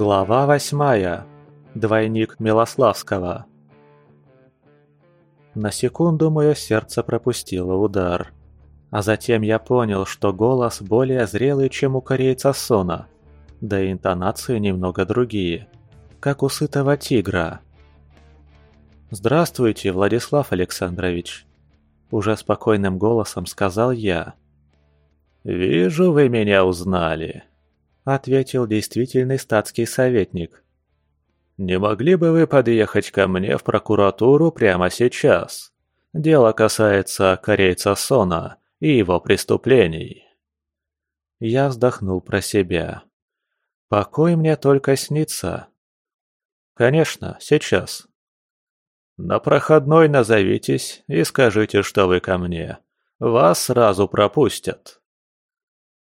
Глава восьмая. Двойник Милославского. На секунду мое сердце пропустило удар. А затем я понял, что голос более зрелый, чем у корейца Сона. Да и интонации немного другие. Как у сытого тигра. «Здравствуйте, Владислав Александрович!» Уже спокойным голосом сказал я. «Вижу, вы меня узнали», — ответил действительный статский советник. «Не могли бы вы подъехать ко мне в прокуратуру прямо сейчас? Дело касается корейца Сона и его преступлений». Я вздохнул про себя. «Покой мне только снится». «Конечно, сейчас». «На проходной назовитесь и скажите, что вы ко мне. Вас сразу пропустят».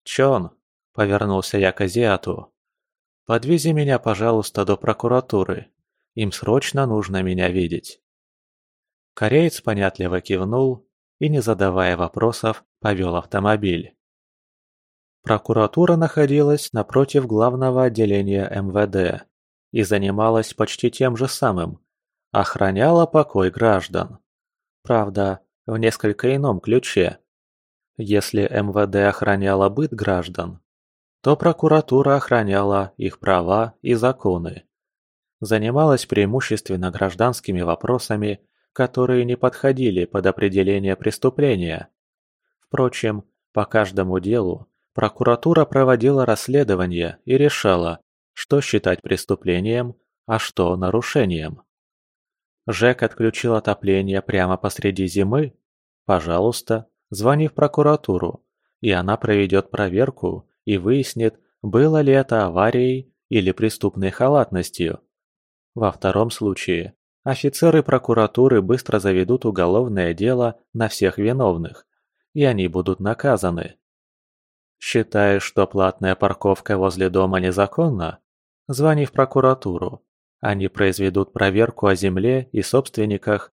«Чон», — повернулся я к азиату, — «подвези меня, пожалуйста, до прокуратуры. Им срочно нужно меня видеть». Кореец понятливо кивнул и, не задавая вопросов, повел автомобиль. Прокуратура находилась напротив главного отделения МВД и занималась почти тем же самым, охраняла покой граждан. Правда, в несколько ином ключе. Если МВД охраняло быт граждан, то прокуратура охраняла их права и законы. Занималась преимущественно гражданскими вопросами, которые не подходили под определение преступления. Впрочем, по каждому делу прокуратура проводила расследование и решала, что считать преступлением, а что нарушением. Жек отключил отопление прямо посреди зимы? Пожалуйста, звони в прокуратуру, и она проведет проверку и выяснит, было ли это аварией или преступной халатностью. Во втором случае офицеры прокуратуры быстро заведут уголовное дело на всех виновных, и они будут наказаны. Считаешь, что платная парковка возле дома незаконна? Звони в прокуратуру, они произведут проверку о земле и собственниках,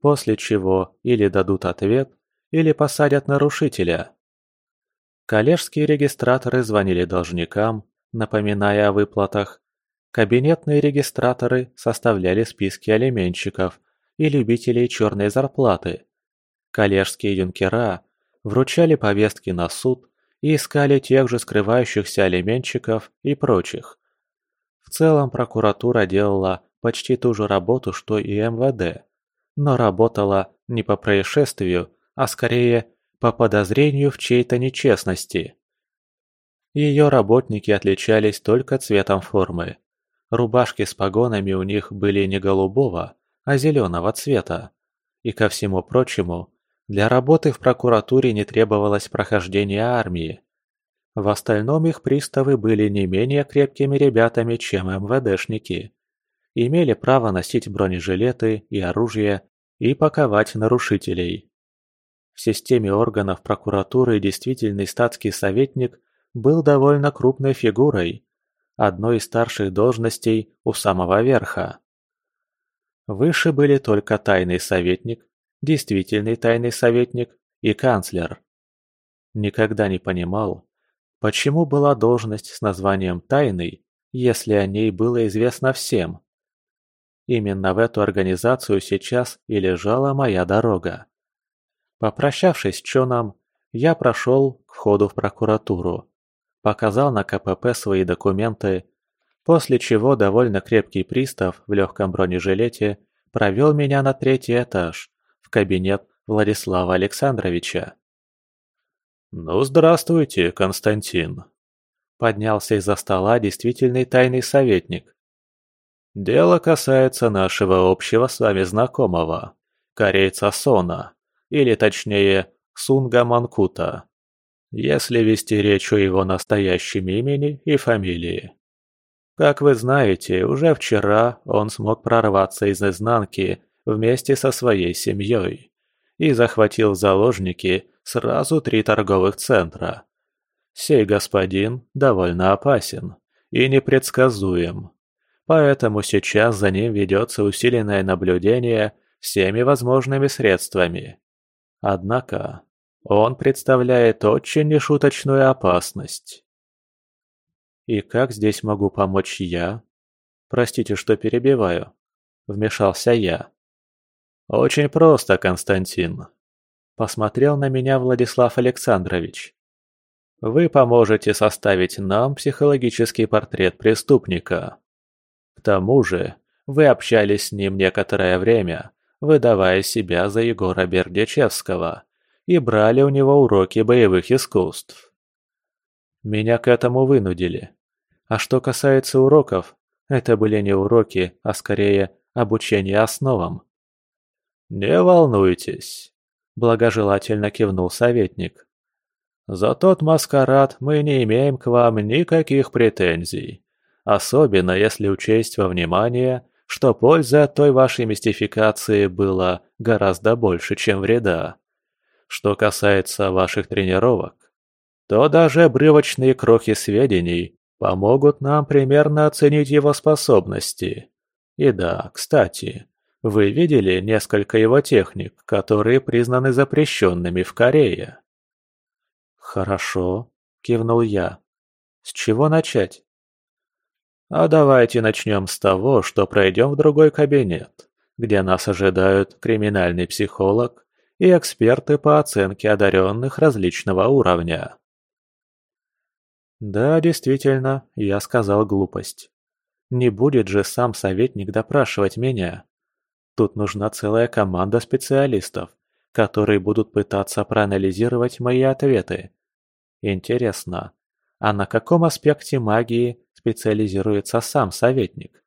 после чего или дадут ответ, или посадят нарушителя. Коллежские регистраторы звонили должникам, напоминая о выплатах. Кабинетные регистраторы составляли списки алименщиков и любителей черной зарплаты. Коллежские юнкера вручали повестки на суд и искали тех же скрывающихся алименщиков и прочих. В целом прокуратура делала почти ту же работу, что и МВД, но работала не по происшествию, а скорее по подозрению в чьей-то нечестности. Ее работники отличались только цветом формы. Рубашки с погонами у них были не голубого, а зеленого цвета. И ко всему прочему, для работы в прокуратуре не требовалось прохождение армии. В остальном их приставы были не менее крепкими ребятами, чем МВДшники. Имели право носить бронежилеты и оружие и паковать нарушителей. В системе органов прокуратуры действительный статский советник был довольно крупной фигурой, одной из старших должностей у самого верха. Выше были только тайный советник, действительный тайный советник и канцлер. Никогда не понимал, Почему была должность с названием «тайный», если о ней было известно всем? Именно в эту организацию сейчас и лежала моя дорога. Попрощавшись с Чоном, я прошел к входу в прокуратуру, показал на КПП свои документы, после чего довольно крепкий пристав в легком бронежилете провел меня на третий этаж, в кабинет Владислава Александровича. «Ну, здравствуйте, Константин!» Поднялся из-за стола действительный тайный советник. «Дело касается нашего общего с вами знакомого, корейца Сона, или точнее, Сунга Манкута, если вести речь о его настоящем имени и фамилии. Как вы знаете, уже вчера он смог прорваться из изнанки вместе со своей семьей и захватил в заложники сразу три торговых центра. Сей господин довольно опасен и непредсказуем, поэтому сейчас за ним ведется усиленное наблюдение всеми возможными средствами. Однако он представляет очень нешуточную опасность. И как здесь могу помочь я? Простите, что перебиваю. Вмешался я. Очень просто, Константин. Посмотрел на меня Владислав Александрович. Вы поможете составить нам психологический портрет преступника. К тому же, вы общались с ним некоторое время, выдавая себя за Егора Бердичевского, и брали у него уроки боевых искусств. Меня к этому вынудили. А что касается уроков, это были не уроки, а скорее обучение основам. «Не волнуйтесь», – благожелательно кивнул советник. «За тот маскарад мы не имеем к вам никаких претензий, особенно если учесть во внимание, что пользы от той вашей мистификации было гораздо больше, чем вреда. Что касается ваших тренировок, то даже обрывочные крохи сведений помогут нам примерно оценить его способности. И да, кстати, вы видели несколько его техник, которые признаны запрещенными в Корее? Хорошо, кивнул я. С чего начать? А давайте начнем с того, что пройдем в другой кабинет, где нас ожидают криминальный психолог и эксперты по оценке одаренных различного уровня. Да, действительно, я сказал глупость. Не будет же сам советник допрашивать меня. Тут нужна целая команда специалистов, которые будут пытаться проанализировать мои ответы. Интересно, а на каком аспекте магии специализируется сам советник?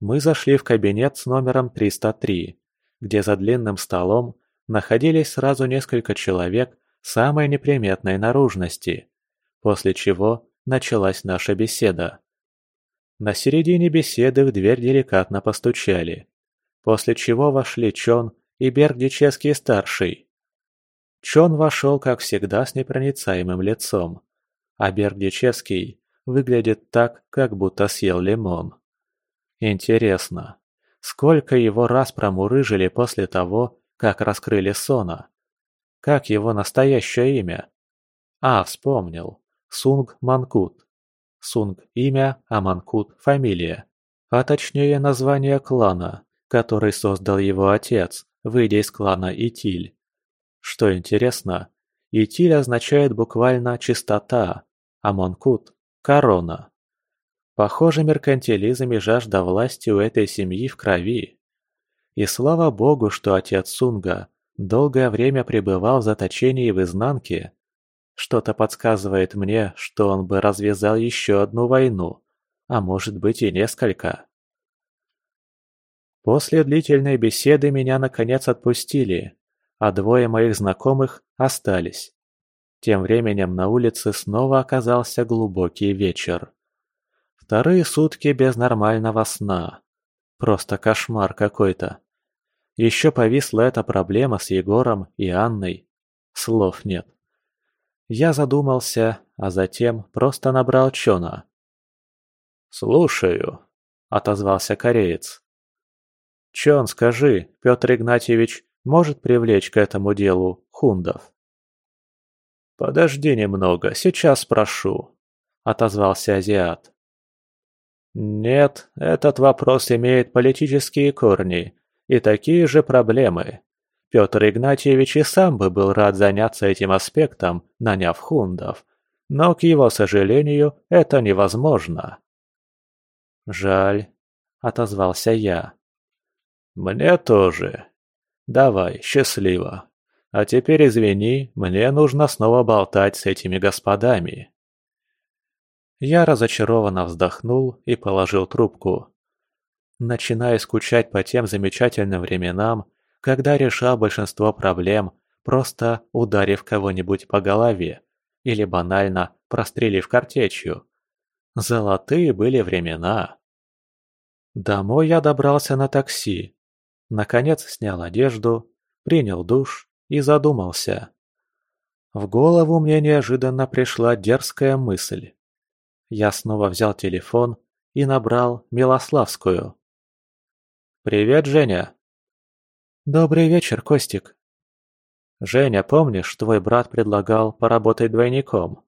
Мы зашли в кабинет с номером 303, где за длинным столом находились сразу несколько человек самой неприметной наружности, после чего началась наша беседа. На середине беседы в дверь деликатно постучали, после чего вошли Чон и Бердичевский-старший. Чон вошел, как всегда, с непроницаемым лицом, а Бердичевский выглядит так, как будто съел лимон. Интересно, сколько его раз промурыжили после того, как раскрыли Сона? Как его настоящее имя? А, вспомнил. Сунг Манкут. Сунг – имя, а Манкут – фамилия. А точнее название клана, который создал его отец, выйдя из клана Итиль. Что интересно, Итиль означает буквально «чистота», а Манкут – «корона». Похоже, меркантилизм и жажда власти у этой семьи в крови. И слава богу, что отец Сунга долгое время пребывал в заточении в изнанке, что-то подсказывает мне, что он бы развязал еще одну войну, а может быть и несколько. После длительной беседы меня наконец отпустили, а двое моих знакомых остались. Тем временем на улице снова оказался глубокий вечер. Вторые сутки без нормального сна. Просто кошмар какой-то. Еще повисла эта проблема с Егором и Анной. Слов нет. Я задумался, а затем просто набрал Чона. «Слушаю», — отозвался кореец. «Чон, скажи, Петр Игнатьевич может привлечь к этому делу хундов?» «Подожди немного, сейчас спрошу», — отозвался азиат. «Нет, этот вопрос имеет политические корни и такие же проблемы. Петр Игнатьевич и сам бы был рад заняться этим аспектом, наняв хундов, но, к его сожалению, это невозможно. «Жаль», — отозвался я. «Мне тоже. Давай, счастливо. А теперь извини, мне нужно снова болтать с этими господами». Я разочарованно вздохнул и положил трубку. Начиная скучать по тем замечательным временам, когда решал большинство проблем, просто ударив кого-нибудь по голове или банально прострелив картечью. Золотые были времена. Домой я добрался на такси. Наконец снял одежду, принял душ и задумался. В голову мне неожиданно пришла дерзкая мысль. Я снова взял телефон и набрал Милославскую. «Привет, Женя!» «Добрый вечер, Костик!» «Женя, помнишь, твой брат предлагал поработать двойником?»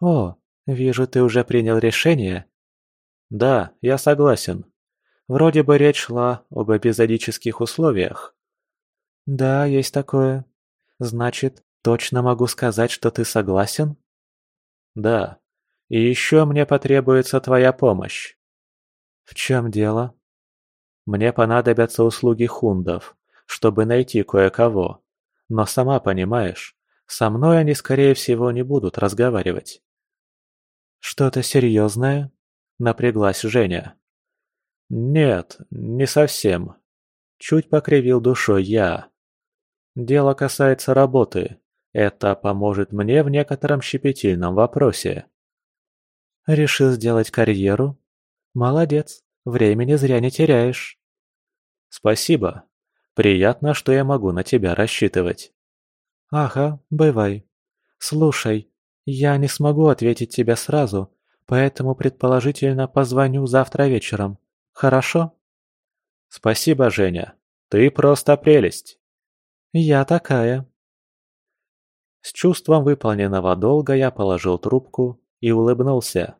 «О, «Вижу, ты уже принял решение?» «Да, я согласен. Вроде бы речь шла об эпизодических условиях». «Да, есть такое. Значит, точно могу сказать, что ты согласен?» «Да. И еще мне потребуется твоя помощь». «В чем дело?» «Мне понадобятся услуги хундов, чтобы найти кое-кого. Но сама понимаешь, со мной они, скорее всего, не будут разговаривать». «Что-то серьезное?» – напряглась Женя. «Нет, не совсем. Чуть покривил душой я. Дело касается работы. Это поможет мне в некотором щепетильном вопросе». «Решил сделать карьеру? Молодец, времени зря не теряешь». «Спасибо. Приятно, что я могу на тебя рассчитывать». «Ага, бывай. Слушай, я не смогу ответить тебе сразу, поэтому предположительно позвоню завтра вечером. Хорошо?» «Спасибо, Женя. Ты просто прелесть». «Я такая». С чувством выполненного долга я положил трубку и улыбнулся.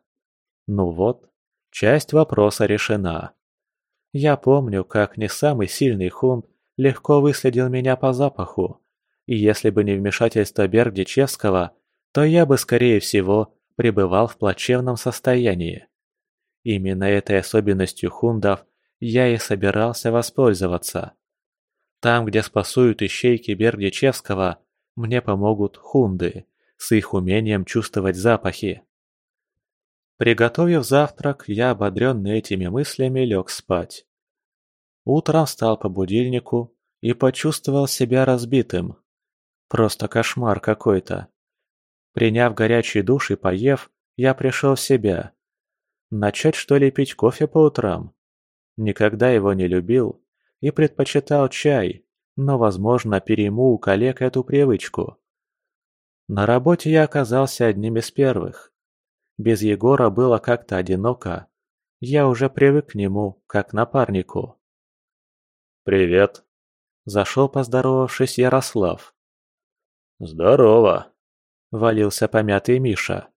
Ну вот, часть вопроса решена. Я помню, как не самый сильный хунт легко выследил меня по запаху, и если бы не вмешательство Бердичевского, то я бы, скорее всего, пребывал в плачевном состоянии. Именно этой особенностью хундов я и собирался воспользоваться. Там, где спасуют ищейки Бердичевского, мне помогут хунды с их умением чувствовать запахи. Приготовив завтрак, я, ободренный этими мыслями, лег спать. Утром встал по будильнику и почувствовал себя разбитым. Просто кошмар какой-то. Приняв горячий душ и поев, я пришел в себя. Начать что ли пить кофе по утрам? Никогда его не любил и предпочитал чай, но, возможно, перейму у коллег эту привычку. На работе я оказался одним из первых. Без Егора было как-то одиноко. Я уже привык к нему, как напарнику. «Привет!» Зашел, поздоровавшись, Ярослав. «Здорово!» – валился помятый Миша.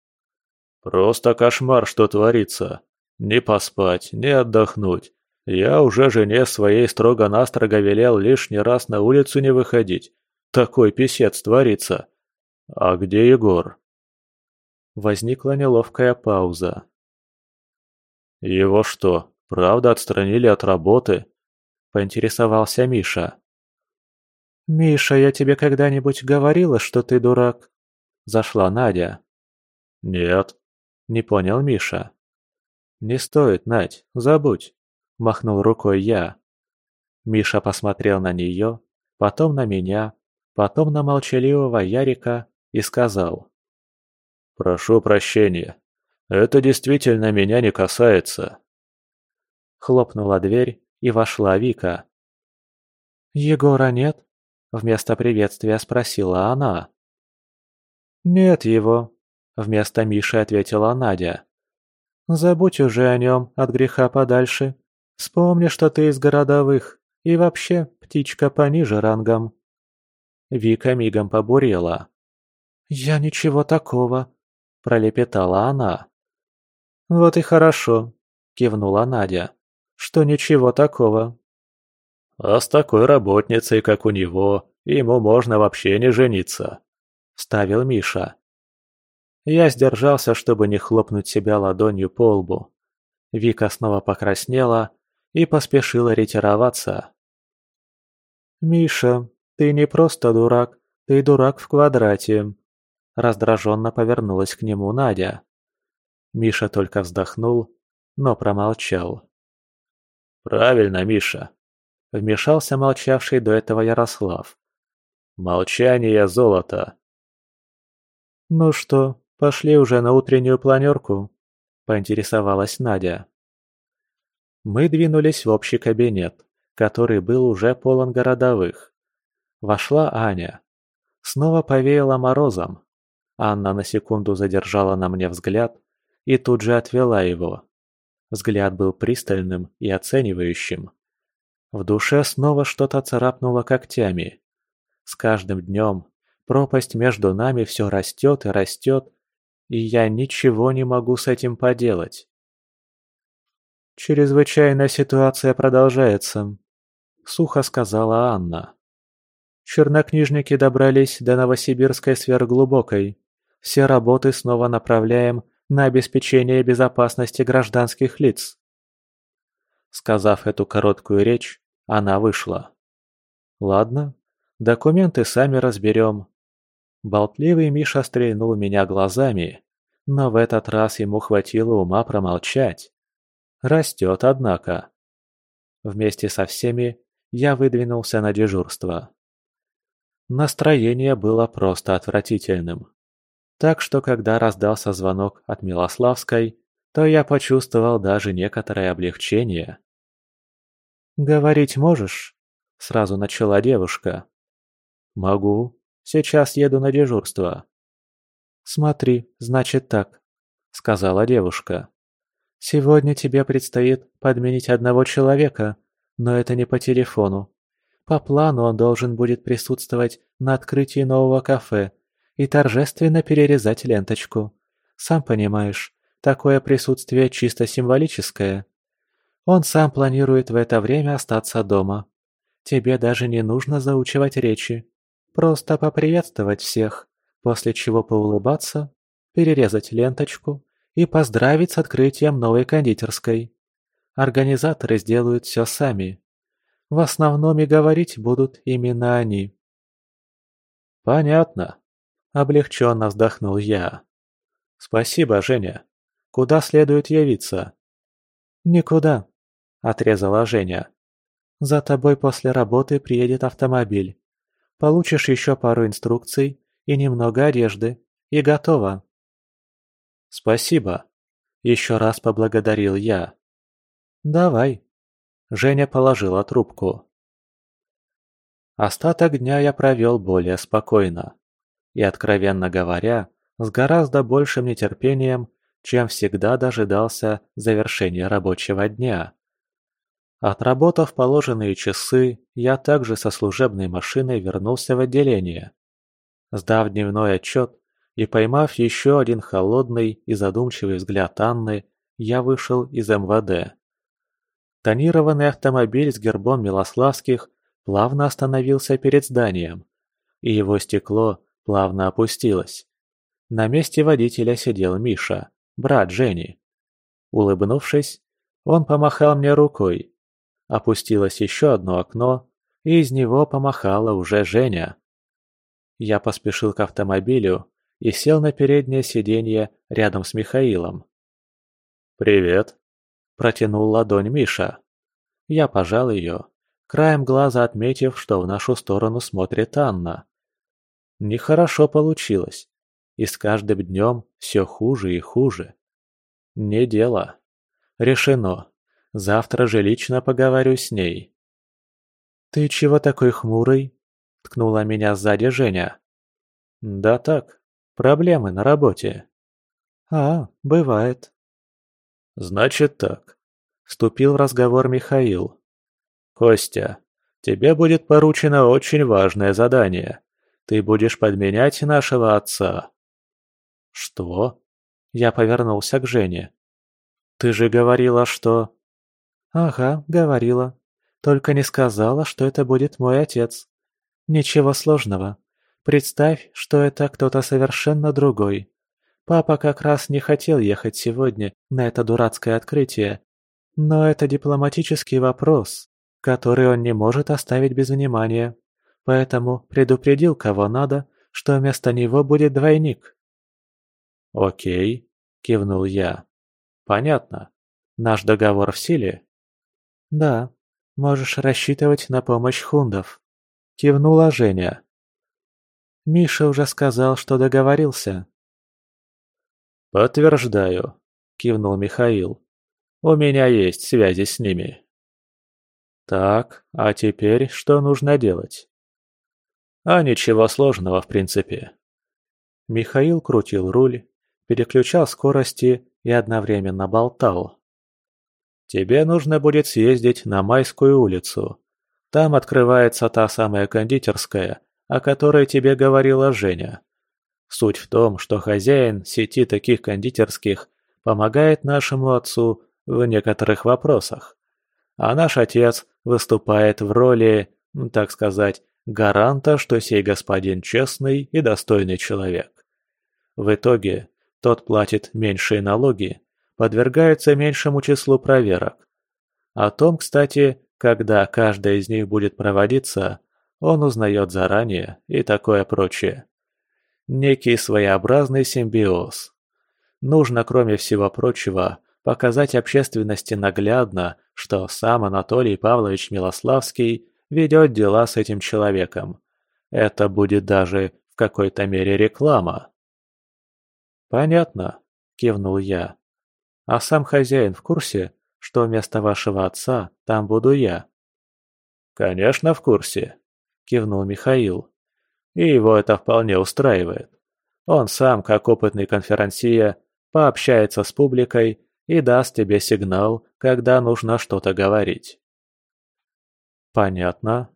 «Просто кошмар, что творится. Не поспать, не отдохнуть. Я уже жене своей строго-настрого велел лишний раз на улицу не выходить. Такой писец творится. А где Егор?» Возникла неловкая пауза. «Его что, правда отстранили от работы?» – поинтересовался Миша. «Миша, я тебе когда-нибудь говорила, что ты дурак?» Зашла Надя. «Нет», — не понял Миша. «Не стоит, Надь, забудь», — махнул рукой я. Миша посмотрел на нее, потом на меня, потом на молчаливого Ярика и сказал. «Прошу прощения, это действительно меня не касается». Хлопнула дверь, и вошла Вика. «Егора нет?» Вместо приветствия спросила она. «Нет его», — вместо Миши ответила Надя. «Забудь уже о нем от греха подальше. Вспомни, что ты из городовых, и вообще птичка пониже рангом». Вика мигом побурела. «Я ничего такого», — пролепетала она. «Вот и хорошо», — кивнула Надя, — «что ничего такого. А с такой работницей, как у него, ему можно вообще не жениться», — ставил Миша. Я сдержался, чтобы не хлопнуть себя ладонью по лбу. Вика снова покраснела и поспешила ретироваться. «Миша, ты не просто дурак, ты дурак в квадрате», — раздраженно повернулась к нему Надя. Миша только вздохнул, но промолчал. «Правильно, Миша. Вмешался молчавший до этого Ярослав. «Молчание золото!» «Ну что, пошли уже на утреннюю планерку?» – поинтересовалась Надя. Мы двинулись в общий кабинет, который был уже полон городовых. Вошла Аня. Снова повеяло морозом. Анна на секунду задержала на мне взгляд и тут же отвела его. Взгляд был пристальным и оценивающим. В душе снова что-то царапнуло когтями. С каждым днем пропасть между нами все растет и растет, и я ничего не могу с этим поделать. «Чрезвычайная ситуация продолжается», — сухо сказала Анна. «Чернокнижники добрались до Новосибирской сверхглубокой. Все работы снова направляем на обеспечение безопасности гражданских лиц». Сказав эту короткую речь, она вышла. «Ладно, документы сами разберем, Болтливый Миша стрельнул меня глазами, но в этот раз ему хватило ума промолчать. Растет, однако. Вместе со всеми я выдвинулся на дежурство. Настроение было просто отвратительным. Так что, когда раздался звонок от Милославской, то я почувствовал даже некоторое облегчение. «Говорить можешь?» – сразу начала девушка. «Могу», Сейчас еду на дежурство». «Смотри, значит так», — сказала девушка. «Сегодня тебе предстоит подменить одного человека, но это не по телефону. По плану он должен будет присутствовать на открытии нового кафе и торжественно перерезать ленточку. Сам понимаешь, такое присутствие чисто символическое. Он сам планирует в это время остаться дома. Тебе даже не нужно заучивать речи. Просто поприветствовать всех, после чего поулыбаться, перерезать ленточку и поздравить с открытием новой кондитерской. Организаторы сделают все сами. В основном и говорить будут именно они. «Понятно», — облегченно вздохнул я. «Спасибо, Женя. Куда следует явиться?» «Никуда», — отрезала Женя. «За тобой после работы приедет автомобиль. Получишь еще пару инструкций и немного одежды, и готово. Спасибо. Еще раз поблагодарил я. Давай. Женя положила трубку. Остаток дня я провел более спокойно. И, откровенно говоря, с гораздо большим нетерпением, чем всегда дожидался завершения рабочего дня. Отработав положенные часы, я также со служебной машиной вернулся в отделение. Сдав дневной отчет и поймав еще один холодный и задумчивый взгляд Анны, я вышел из МВД. Тонированный автомобиль с гербом Милославских плавно остановился перед зданием, и его стекло плавно опустилось. На месте водителя сидел Миша, брат Жени. Улыбнувшись, он помахал мне рукой, Опустилось еще одно окно, и из него помахала уже Женя. Я поспешил к автомобилю и сел на переднее сиденье рядом с Михаилом. «Привет!» – протянул ладонь Миша. Я пожал ее, краем глаза отметив, что в нашу сторону смотрит Анна. Нехорошо получилось, и с каждым днем все хуже и хуже. Не дело. Решено. Завтра же лично поговорю с ней. «Ты чего такой хмурый?» – ткнула меня сзади Женя. «Да так, проблемы на работе». «А, бывает». «Значит так», – вступил в разговор Михаил. «Костя, тебе будет поручено очень важное задание. Ты будешь подменять нашего отца». «Что?» – я повернулся к Жене. «Ты же говорила, что...» «Ага, говорила. Только не сказала, что это будет мой отец. Ничего сложного. Представь, что это кто-то совершенно другой. Папа как раз не хотел ехать сегодня на это дурацкое открытие. Но это дипломатический вопрос, который он не может оставить без внимания. Поэтому предупредил кого надо, что вместо него будет двойник. «Окей», — кивнул я. «Понятно. Наш договор в силе?» «Да, можешь рассчитывать на помощь хундов», — кивнула Женя. «Миша уже сказал, что договорился». «Подтверждаю», — кивнул Михаил. «У меня есть связи с ними». «Так, а теперь что нужно делать?» «А ничего сложного, в принципе». Михаил крутил руль, переключал скорости и одновременно болтал. Тебе нужно будет съездить на Майскую улицу. Там открывается та самая кондитерская, о которой тебе говорила Женя. Суть в том, что хозяин сети таких кондитерских помогает нашему отцу в некоторых вопросах. А наш отец выступает в роли, так сказать, гаранта, что сей господин честный и достойный человек. В итоге тот платит меньшие налоги, подвергается меньшему числу проверок. О том, кстати, когда каждая из них будет проводиться, он узнает заранее и такое прочее. Некий своеобразный симбиоз. Нужно, кроме всего прочего, показать общественности наглядно, что сам Анатолий Павлович Милославский ведет дела с этим человеком. Это будет даже в какой-то мере реклама. «Понятно», – кивнул я. «А сам хозяин в курсе, что вместо вашего отца там буду я?» «Конечно в курсе», – кивнул Михаил. «И его это вполне устраивает. Он сам, как опытный конферансье, пообщается с публикой и даст тебе сигнал, когда нужно что-то говорить». «Понятно.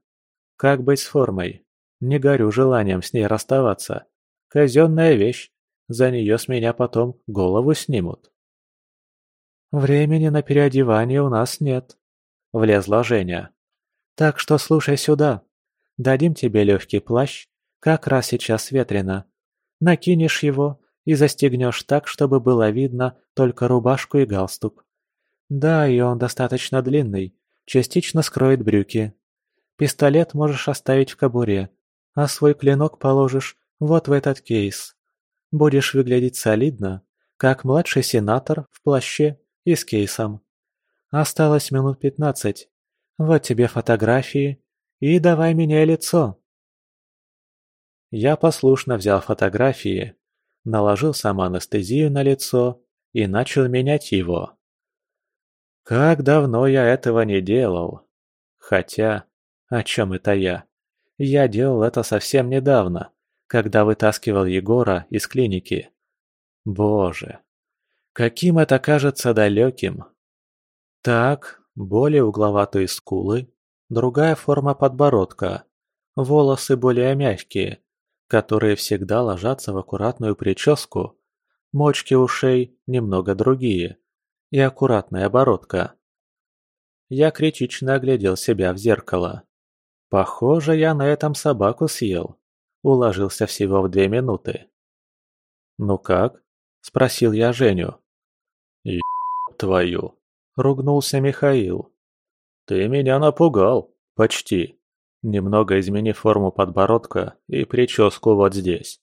Как быть с формой? Не горю желанием с ней расставаться. Казенная вещь. За нее с меня потом голову снимут. «Времени на переодевание у нас нет», — влезла Женя. «Так что слушай сюда. Дадим тебе легкий плащ, как раз сейчас ветрено. Накинешь его и застегнешь так, чтобы было видно только рубашку и галстук. Да, и он достаточно длинный, частично скроет брюки. Пистолет можешь оставить в кобуре, а свой клинок положишь вот в этот кейс. Будешь выглядеть солидно, как младший сенатор в плаще и с кейсом. Осталось минут пятнадцать. Вот тебе фотографии. И давай меняй лицо. Я послушно взял фотографии, наложил сам анестезию на лицо и начал менять его. Как давно я этого не делал. Хотя, о чем это я? Я делал это совсем недавно когда вытаскивал Егора из клиники. Боже, каким это кажется далеким. Так, более угловатые скулы, другая форма подбородка, волосы более мягкие, которые всегда ложатся в аккуратную прическу, мочки ушей немного другие и аккуратная оборотка. Я критично оглядел себя в зеркало. Похоже, я на этом собаку съел. Уложился всего в две минуты. «Ну как?» – спросил я Женю. «Еб твою!» – ругнулся Михаил. «Ты меня напугал, почти, немного измени форму подбородка и прическу вот здесь».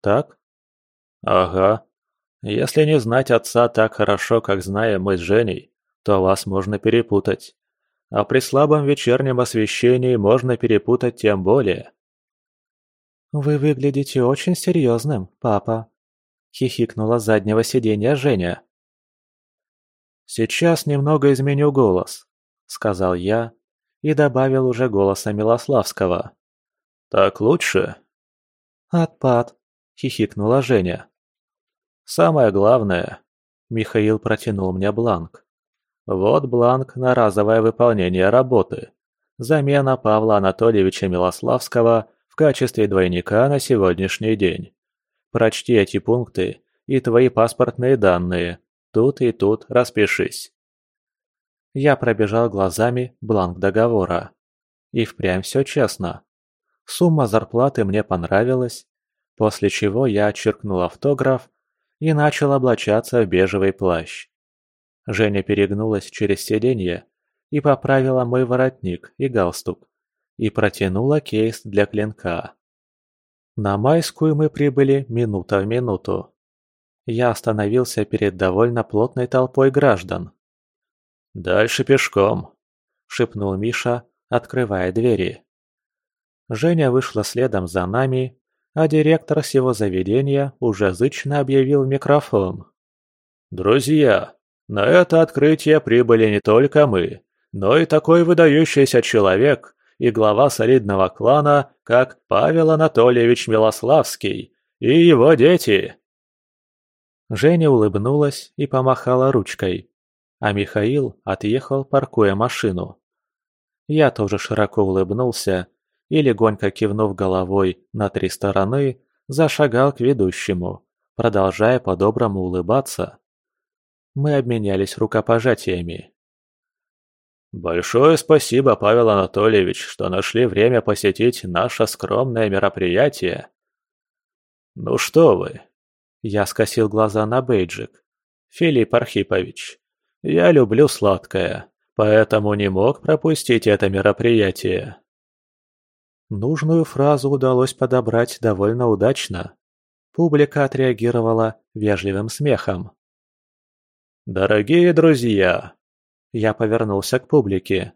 «Так?» «Ага. Если не знать отца так хорошо, как знаем мы с Женей, то вас можно перепутать. А при слабом вечернем освещении можно перепутать тем более. «Вы выглядите очень серьезным, папа», — хихикнула с заднего сиденья Женя. «Сейчас немного изменю голос», — сказал я и добавил уже голоса Милославского. «Так лучше?» «Отпад», — хихикнула Женя. «Самое главное», — Михаил протянул мне бланк. «Вот бланк на разовое выполнение работы. Замена Павла Анатольевича Милославского в качестве двойника на сегодняшний день. Прочти эти пункты и твои паспортные данные. Тут и тут распишись. Я пробежал глазами бланк договора. И впрямь все честно. Сумма зарплаты мне понравилась, после чего я отчеркнул автограф и начал облачаться в бежевый плащ. Женя перегнулась через сиденье и поправила мой воротник и галстук и протянула кейс для клинка. На Майскую мы прибыли минута в минуту. Я остановился перед довольно плотной толпой граждан. «Дальше пешком», — шепнул Миша, открывая двери. Женя вышла следом за нами, а директор всего заведения уже зычно объявил микрофон. «Друзья, на это открытие прибыли не только мы, но и такой выдающийся человек, и глава солидного клана, как Павел Анатольевич Милославский и его дети. Женя улыбнулась и помахала ручкой, а Михаил отъехал, паркуя машину. Я тоже широко улыбнулся и, легонько кивнув головой на три стороны, зашагал к ведущему, продолжая по-доброму улыбаться. Мы обменялись рукопожатиями. «Большое спасибо, Павел Анатольевич, что нашли время посетить наше скромное мероприятие». «Ну что вы?» Я скосил глаза на бейджик. «Филипп Архипович, я люблю сладкое, поэтому не мог пропустить это мероприятие». Нужную фразу удалось подобрать довольно удачно. Публика отреагировала вежливым смехом. «Дорогие друзья!» Я повернулся к публике.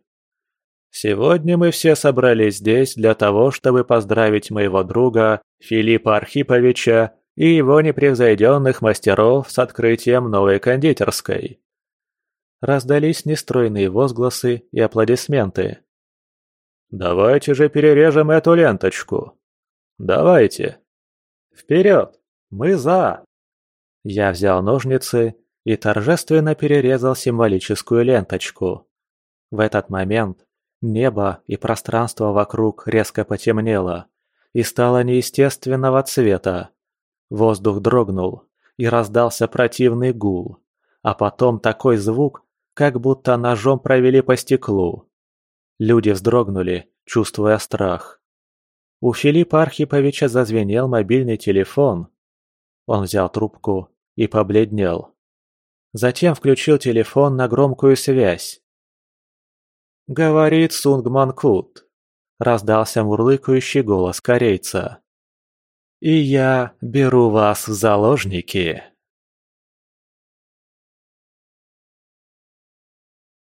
«Сегодня мы все собрались здесь для того, чтобы поздравить моего друга Филиппа Архиповича и его непревзойденных мастеров с открытием новой кондитерской». Раздались нестройные возгласы и аплодисменты. «Давайте же перережем эту ленточку. Давайте. Вперед! Мы за!» Я взял ножницы и торжественно перерезал символическую ленточку. В этот момент небо и пространство вокруг резко потемнело и стало неестественного цвета. Воздух дрогнул и раздался противный гул, а потом такой звук, как будто ножом провели по стеклу. Люди вздрогнули, чувствуя страх. У Филиппа Архиповича зазвенел мобильный телефон. Он взял трубку и побледнел. Затем включил телефон на громкую связь. «Говорит Сунгман Кут», — раздался мурлыкающий голос корейца. «И я беру вас в заложники».